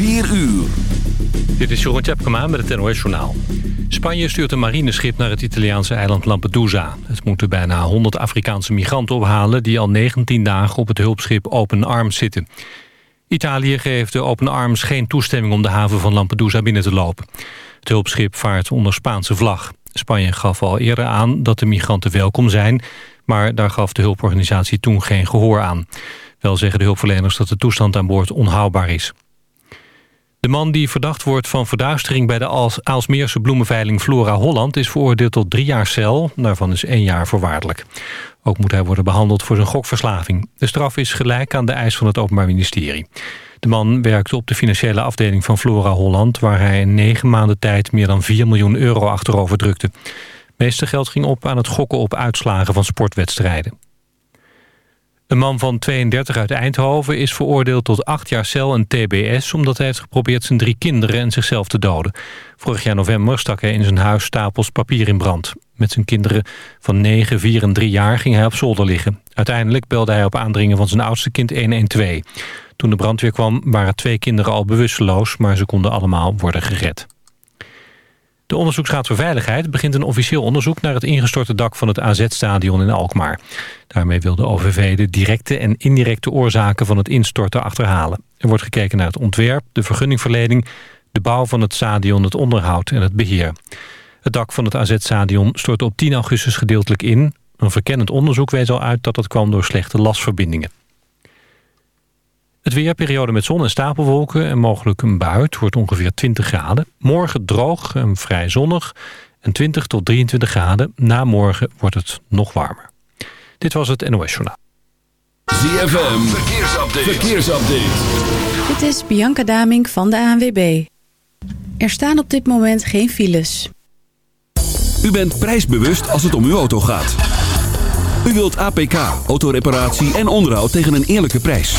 4 uur. Dit is Jeroen Tjepkema met het NOS Journaal. Spanje stuurt een marineschip naar het Italiaanse eiland Lampedusa. Het moeten bijna 100 Afrikaanse migranten ophalen... die al 19 dagen op het hulpschip Open Arms zitten. Italië geeft de Open Arms geen toestemming om de haven van Lampedusa binnen te lopen. Het hulpschip vaart onder Spaanse vlag. Spanje gaf al eerder aan dat de migranten welkom zijn... maar daar gaf de hulporganisatie toen geen gehoor aan. Wel zeggen de hulpverleners dat de toestand aan boord onhoudbaar is. De man die verdacht wordt van verduistering bij de Aalsmeerse bloemenveiling Flora Holland... is veroordeeld tot drie jaar cel, daarvan is één jaar voorwaardelijk. Ook moet hij worden behandeld voor zijn gokverslaving. De straf is gelijk aan de eis van het Openbaar Ministerie. De man werkte op de financiële afdeling van Flora Holland... waar hij in negen maanden tijd meer dan 4 miljoen euro achterover drukte. Het meeste geld ging op aan het gokken op uitslagen van sportwedstrijden. Een man van 32 uit Eindhoven is veroordeeld tot acht jaar cel en tbs... omdat hij heeft geprobeerd zijn drie kinderen en zichzelf te doden. Vorig jaar november stak hij in zijn huis stapels papier in brand. Met zijn kinderen van 9, 4 en 3 jaar ging hij op zolder liggen. Uiteindelijk belde hij op aandringen van zijn oudste kind 112. Toen de brandweer kwam waren twee kinderen al bewusteloos... maar ze konden allemaal worden gered. De Onderzoeksraad voor Veiligheid begint een officieel onderzoek... naar het ingestorte dak van het AZ-stadion in Alkmaar. Daarmee wil de OVV de directe en indirecte oorzaken van het instorten achterhalen. Er wordt gekeken naar het ontwerp, de vergunningverlening... de bouw van het stadion, het onderhoud en het beheer. Het dak van het AZ-stadion stortte op 10 augustus gedeeltelijk in. Een verkennend onderzoek wees al uit dat dat kwam door slechte lasverbindingen. Het weerperiode met zon en stapelwolken en mogelijk een bui. wordt ongeveer 20 graden. Morgen droog en vrij zonnig en 20 tot 23 graden. Na morgen wordt het nog warmer. Dit was het NOS Journaal. ZFM, verkeersupdate. verkeersupdate. Dit is Bianca Daming van de ANWB. Er staan op dit moment geen files. U bent prijsbewust als het om uw auto gaat. U wilt APK, autoreparatie en onderhoud tegen een eerlijke prijs.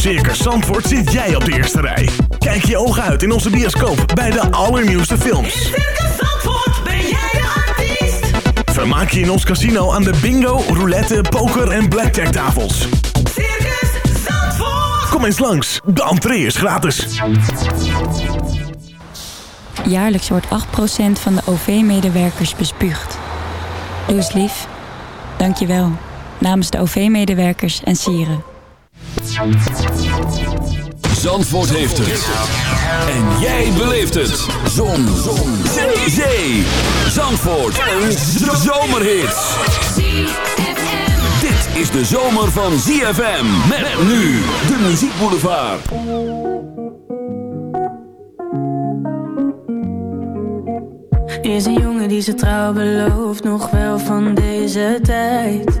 Circus Zandvoort zit jij op de eerste rij. Kijk je ogen uit in onze bioscoop bij de allernieuwste In films. Circus Zandvoort ben jij de artiest. Vermaak je in ons casino aan de bingo, roulette, poker en blackjack tafels. Circus Zandvoort. Kom eens langs, de entree is gratis. Jaarlijks wordt 8% van de OV-medewerkers bespuugd. Doe eens lief. Dank je wel. Namens de OV-medewerkers en sieren. Zandvoort heeft het. En jij beleeft het. Zon. Zon. Zee. Zee. Zandvoort. Een zomerhit. Dit is de zomer van ZFM. Met nu de muziekboulevard. Is een jongen die zijn trouw belooft, nog wel van deze tijd.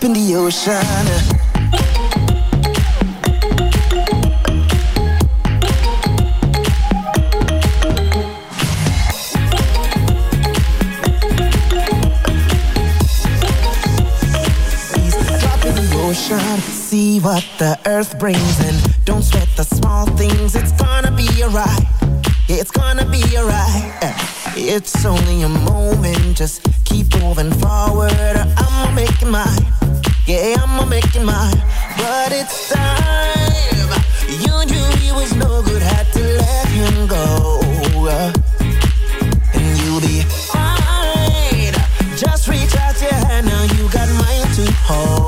drop in the ocean. See what the earth brings and don't sweat the small things. It's gonna be alright. It's gonna be alright. Eh, It's only a moment. Just keep moving forward. I'ma make it mine. Yeah, I'ma make it mine. But it's time. You knew he was no good. Had to let him go. And you'll be fine. Just reach out your hand. Now you got mine to hold.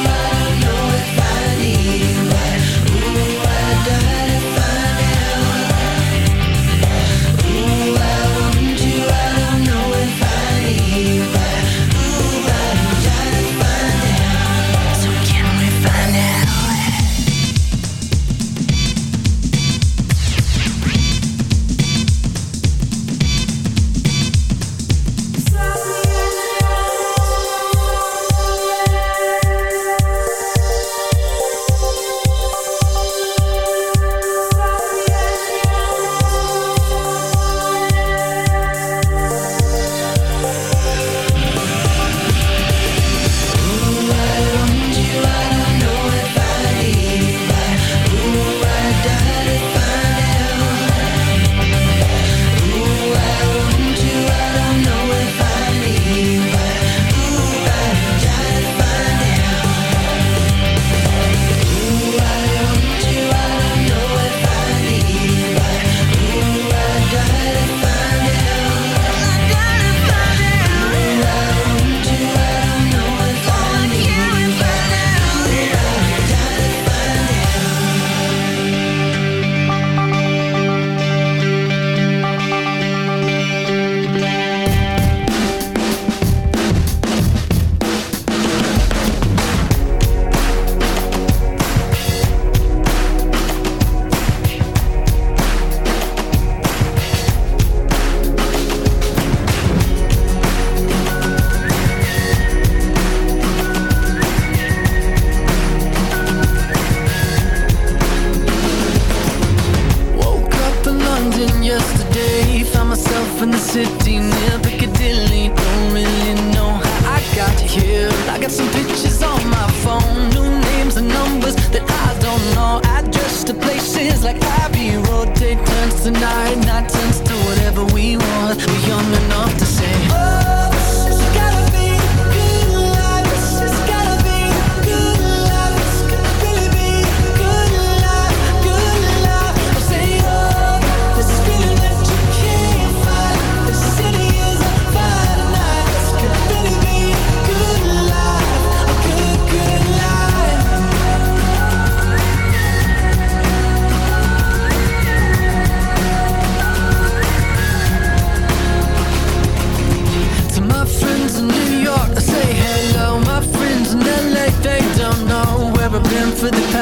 Piccadilly Don't really know how I got here I got some pictures on my phone New names and numbers that I don't know Address to places like Abbey Road Take turns tonight, not turns to whatever we want We're young enough to say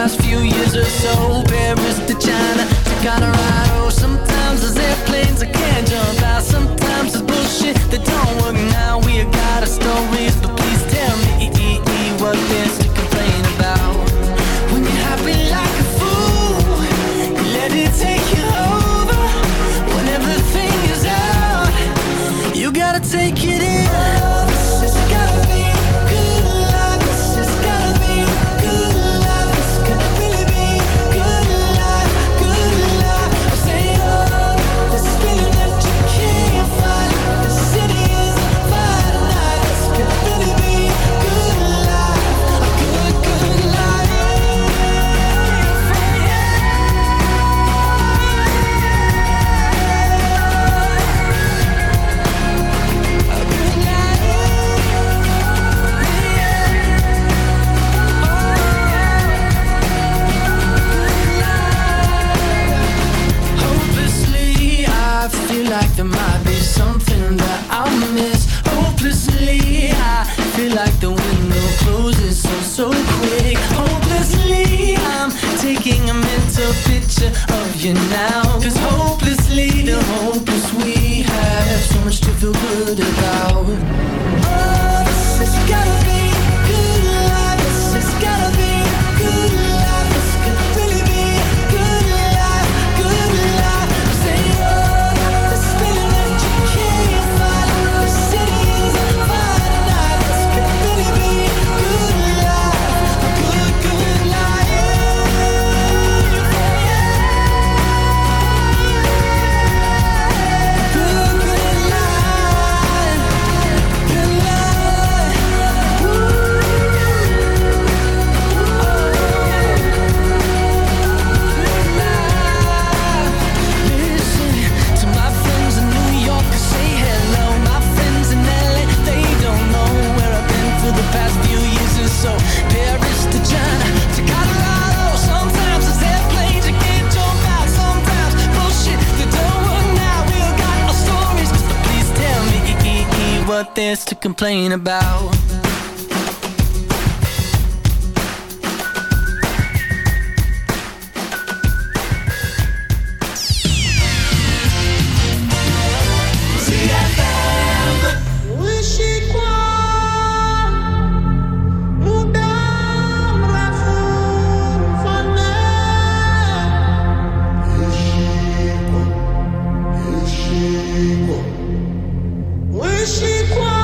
last few years or so. Paris to China to Colorado Sometimes there's airplanes I can't jump out. Sometimes it's bullshit that don't work. Now we got our stories 时习惯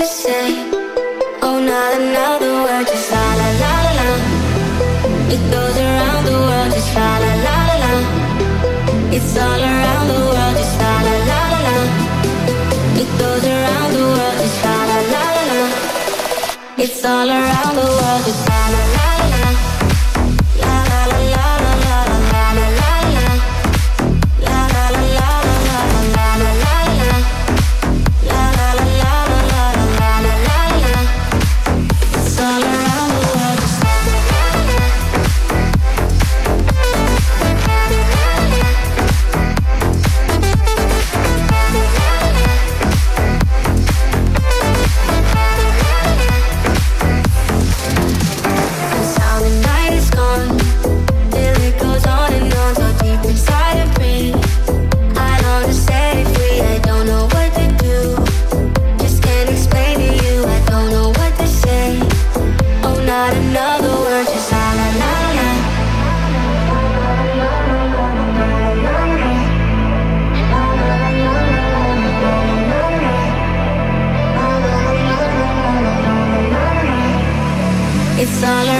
the same. Oh, not another word, just la la la la la. It goes around the world, just la la la la la. It's all around the world, just la la la la la. It goes around the world, just la la la la la. It's all around the world. all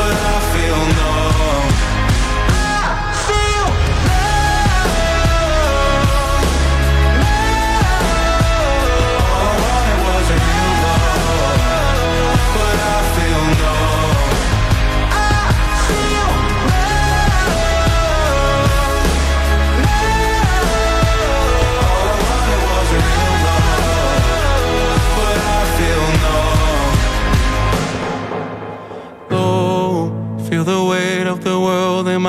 But I feel numb.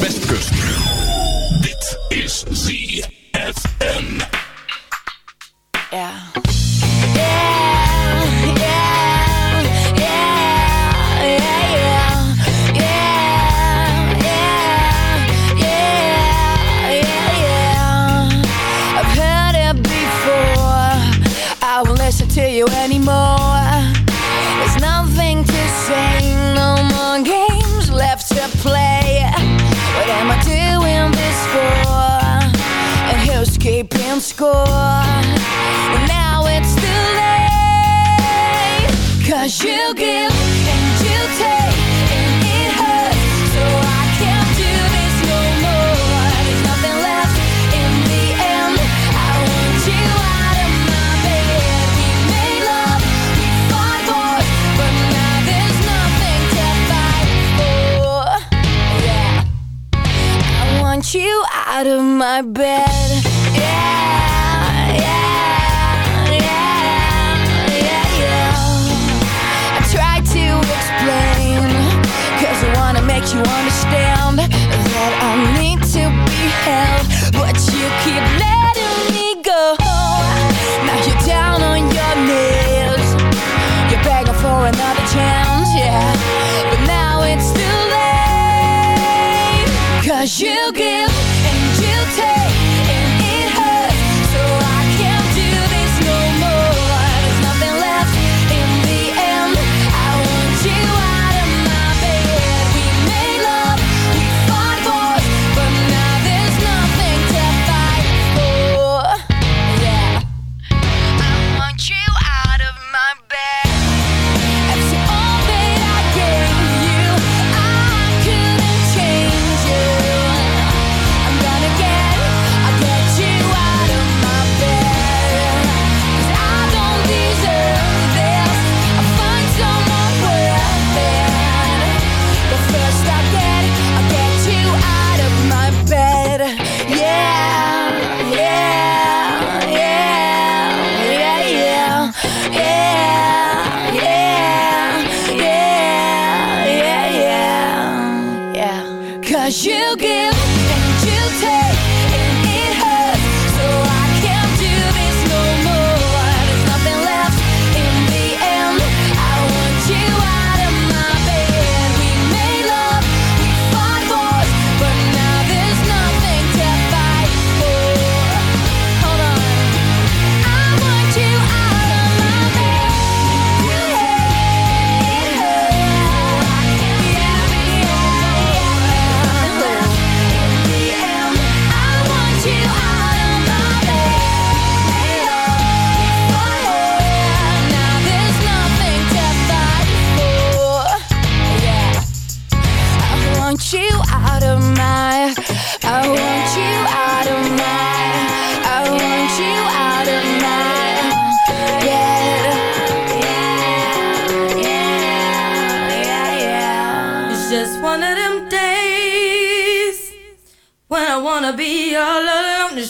Westkust. Out of my bed. Yeah, yeah, yeah, yeah, yeah. I try to explain, cause I wanna make you understand that I need to be held,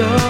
your